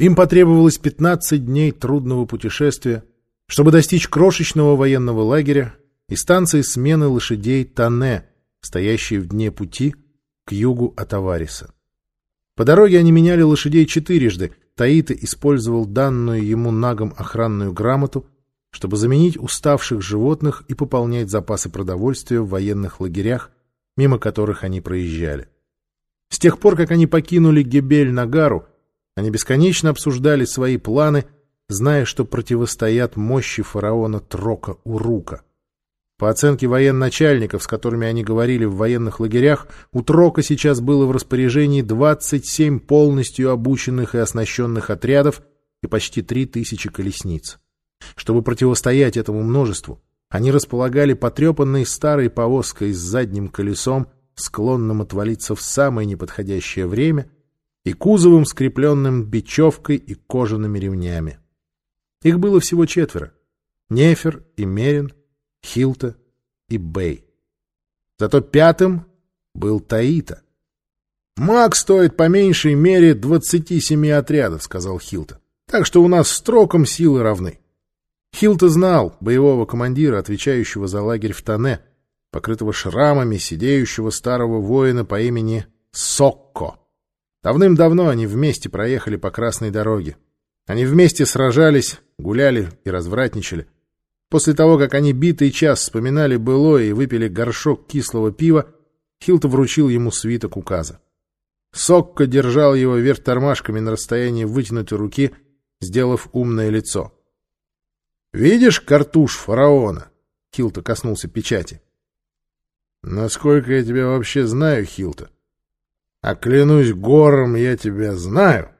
Им потребовалось 15 дней трудного путешествия, чтобы достичь крошечного военного лагеря и станции смены лошадей Тане, стоящей в дне пути к югу от Авариса. По дороге они меняли лошадей четырежды. Таита использовал данную ему нагом охранную грамоту, чтобы заменить уставших животных и пополнять запасы продовольствия в военных лагерях, мимо которых они проезжали. С тех пор, как они покинули Гебель-Нагару, они бесконечно обсуждали свои планы, зная, что противостоят мощи фараона Трока-Урука. По оценке военачальников, с которыми они говорили в военных лагерях, у Трока сейчас было в распоряжении 27 полностью обученных и оснащенных отрядов и почти 3000 колесниц. Чтобы противостоять этому множеству, они располагали потрепанной старой повозкой с задним колесом, склонным отвалиться в самое неподходящее время, и кузовом, скрепленным бечевкой и кожаными ремнями. Их было всего четверо — Нефер и Мерин, Хилта и Бэй. Зато пятым был Таита. «Маг стоит по меньшей мере двадцати семи отрядов», — сказал Хилта. «Так что у нас с Троком силы равны». Хилта знал боевого командира, отвечающего за лагерь в Тане, покрытого шрамами, сидеющего старого воина по имени Сокко. Давным-давно они вместе проехали по красной дороге. Они вместе сражались, гуляли и развратничали. После того, как они битый час вспоминали былое и выпили горшок кислого пива, Хилта вручил ему свиток указа. Сокко держал его вверх тормашками на расстоянии вытянутой руки, сделав умное лицо. «Видишь картуш фараона?» Хилта коснулся печати. «Насколько я тебя вообще знаю, Хилта?» А клянусь гором, я тебя знаю.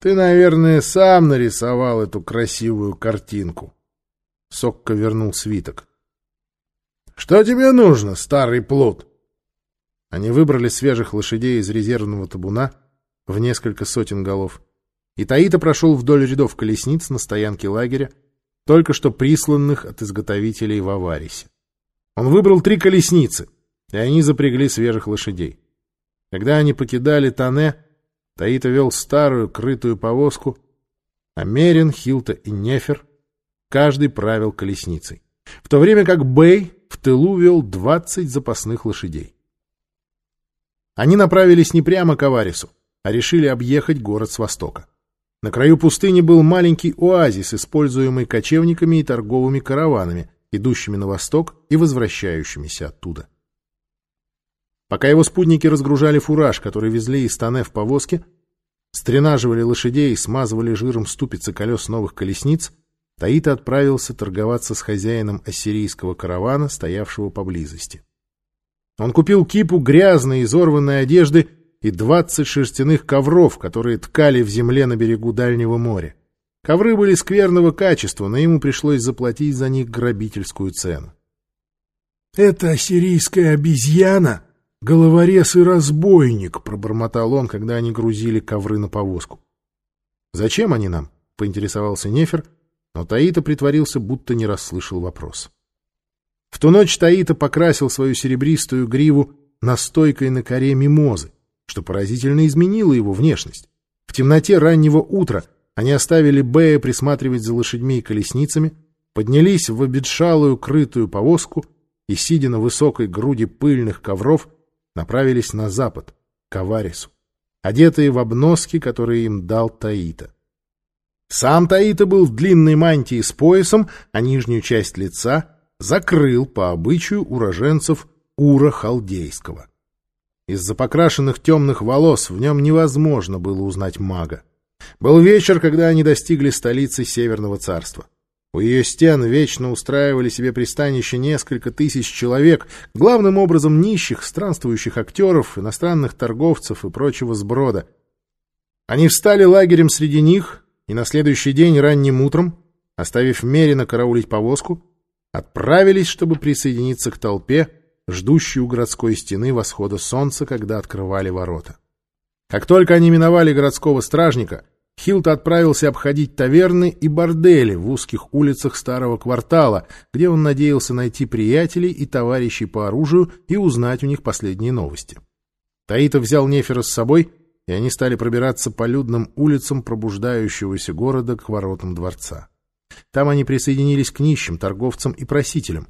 Ты, наверное, сам нарисовал эту красивую картинку. Сокко вернул свиток. Что тебе нужно, старый плут? Они выбрали свежих лошадей из резервного табуна в несколько сотен голов. И Таита прошел вдоль рядов колесниц на стоянке лагеря, только что присланных от изготовителей в Аварисе. Он выбрал три колесницы, и они запрягли свежих лошадей. Когда они покидали Тане, Таита вел старую крытую повозку, а Мерин, Хилта и Нефер каждый правил колесницей, в то время как Бэй в тылу вел двадцать запасных лошадей. Они направились не прямо к Аварису, а решили объехать город с востока. На краю пустыни был маленький оазис, используемый кочевниками и торговыми караванами, идущими на восток и возвращающимися оттуда. Пока его спутники разгружали фураж, который везли из Тане в повозке, стренаживали лошадей и смазывали жиром ступицы колес новых колесниц, Таита отправился торговаться с хозяином ассирийского каравана, стоявшего поблизости. Он купил кипу грязной, изорванной одежды и двадцать шерстяных ковров, которые ткали в земле на берегу Дальнего моря. Ковры были скверного качества, но ему пришлось заплатить за них грабительскую цену. — Это ассирийская обезьяна «Головорез и разбойник!» — пробормотал он, когда они грузили ковры на повозку. «Зачем они нам?» — поинтересовался Нефер, но Таита притворился, будто не расслышал вопрос. В ту ночь Таита покрасил свою серебристую гриву настойкой на коре мимозы, что поразительно изменило его внешность. В темноте раннего утра они оставили Бея присматривать за лошадьми и колесницами, поднялись в обетшалую крытую повозку и, сидя на высокой груди пыльных ковров, направились на запад, к Аварису, одетые в обноски, которые им дал Таита. Сам Таита был в длинной мантии с поясом, а нижнюю часть лица закрыл по обычаю уроженцев Ура Халдейского. Из-за покрашенных темных волос в нем невозможно было узнать мага. Был вечер, когда они достигли столицы Северного царства. У ее стен вечно устраивали себе пристанище несколько тысяч человек, главным образом нищих, странствующих актеров, иностранных торговцев и прочего сброда. Они встали лагерем среди них, и на следующий день ранним утром, оставив Мерина караулить повозку, отправились, чтобы присоединиться к толпе, ждущей у городской стены восхода солнца, когда открывали ворота. Как только они миновали городского стражника — Хилт отправился обходить таверны и бордели в узких улицах старого квартала, где он надеялся найти приятелей и товарищей по оружию и узнать у них последние новости. Таита взял Нефера с собой и они стали пробираться по людным улицам пробуждающегося города к воротам дворца. Там они присоединились к нищим, торговцам и просителям.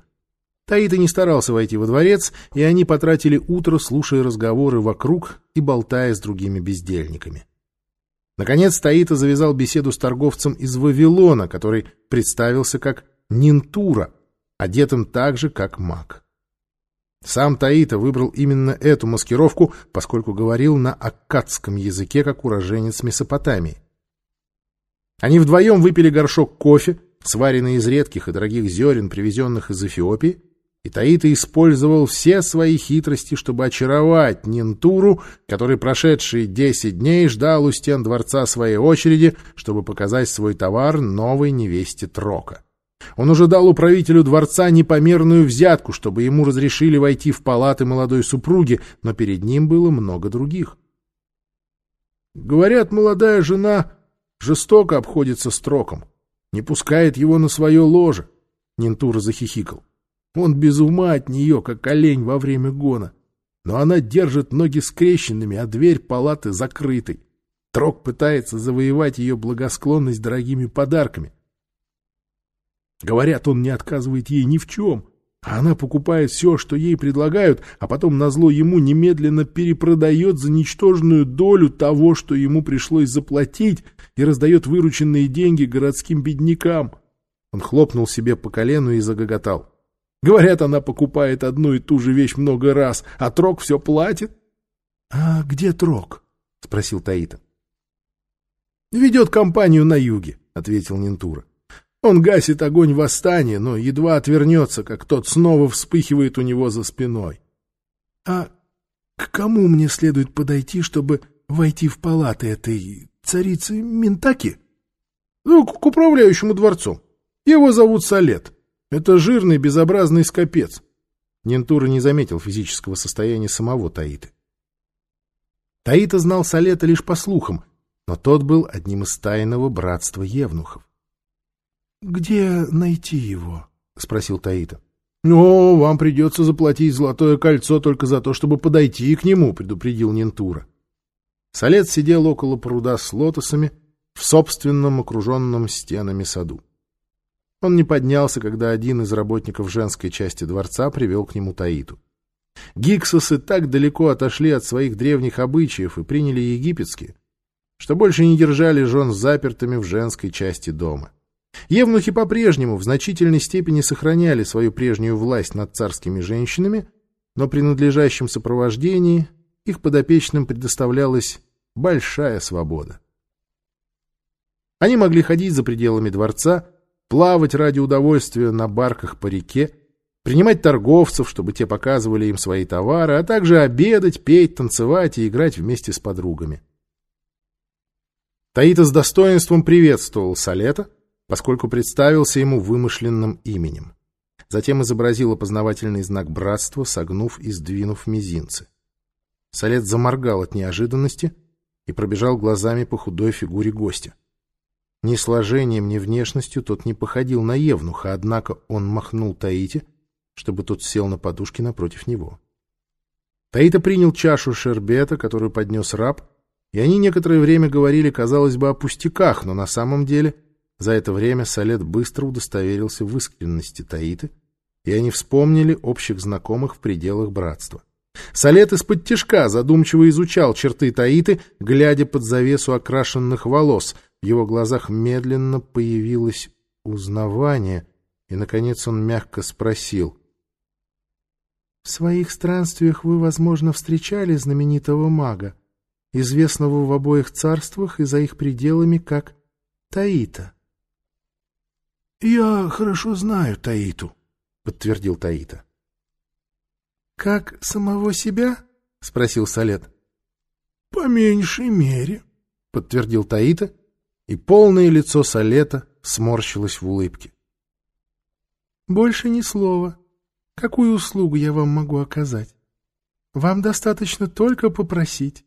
Таита не старался войти во дворец, и они потратили утро, слушая разговоры вокруг и болтая с другими бездельниками. Наконец Таита завязал беседу с торговцем из Вавилона, который представился как Нинтура, одетым так же, как маг. Сам Таита выбрал именно эту маскировку, поскольку говорил на аккадском языке, как уроженец Месопотамии. Они вдвоем выпили горшок кофе, сваренный из редких и дорогих зерен, привезенных из Эфиопии, и Таита использовал все свои хитрости, чтобы очаровать Нинтуру, который прошедшие десять дней ждал у стен дворца своей очереди, чтобы показать свой товар новой невесте Трока. Он уже дал управителю дворца непомерную взятку, чтобы ему разрешили войти в палаты молодой супруги, но перед ним было много других. Говорят, молодая жена жестоко обходится строком, не пускает его на свое ложе. Нинтура захихикал. Он без ума от нее, как олень во время гона. Но она держит ноги скрещенными, а дверь палаты закрытой. Трок пытается завоевать ее благосклонность дорогими подарками. Говорят, он не отказывает ей ни в чем, а она покупает все, что ей предлагают, а потом назло ему немедленно перепродает за ничтожную долю того, что ему пришлось заплатить, и раздает вырученные деньги городским беднякам. Он хлопнул себе по колену и загоготал. Говорят, она покупает одну и ту же вещь много раз, а Трок все платит. — А где Трок? — спросил Таита. — Ведет компанию на юге, — ответил Нинтура. Он гасит огонь восстания, но едва отвернется, как тот снова вспыхивает у него за спиной. — А к кому мне следует подойти, чтобы войти в палаты этой царицы Ментаки? — Ну, к управляющему дворцу. Его зовут Салет. Это жирный, безобразный скопец. Нентура не заметил физического состояния самого Таиты. Таита знал Салета лишь по слухам, но тот был одним из тайного братства евнухов. — Где найти его? — спросил Таита. — Ну, вам придется заплатить золотое кольцо только за то, чтобы подойти к нему, — предупредил Нентура. Солет сидел около пруда с лотосами в собственном окруженном стенами саду. Он не поднялся, когда один из работников женской части дворца привел к нему Таиту. Гиксосы так далеко отошли от своих древних обычаев и приняли египетские, что больше не держали жен запертыми в женской части дома. Евнухи по-прежнему в значительной степени сохраняли свою прежнюю власть над царскими женщинами, но при надлежащем сопровождении их подопечным предоставлялась большая свобода. Они могли ходить за пределами дворца, плавать ради удовольствия на барках по реке, принимать торговцев, чтобы те показывали им свои товары, а также обедать, петь, танцевать и играть вместе с подругами. Таита с достоинством приветствовал Салета, поскольку представился ему вымышленным именем. Затем изобразил опознавательный знак братства, согнув и сдвинув мизинцы. Салет заморгал от неожиданности и пробежал глазами по худой фигуре гостя. Ни сложением, ни внешностью тот не походил на Евнуха, однако он махнул Таите, чтобы тот сел на подушке напротив него. Таита принял чашу шербета, которую поднес раб, и они некоторое время говорили, казалось бы, о пустяках, но на самом деле — за это время Салет быстро удостоверился в искренности Таиты, и они вспомнили общих знакомых в пределах братства. Салет из-под тяжка задумчиво изучал черты Таиты, глядя под завесу окрашенных волос. Его глазах медленно появилось узнавание, и, наконец, он мягко спросил. — В своих странствиях вы, возможно, встречали знаменитого мага, известного в обоих царствах и за их пределами как Таита. — Я хорошо знаю Таиту, — подтвердил Таита. — Как самого себя? — спросил Салет. — По меньшей мере, — подтвердил Таита, и полное лицо Салета сморщилось в улыбке. — Больше ни слова. Какую услугу я вам могу оказать? Вам достаточно только попросить.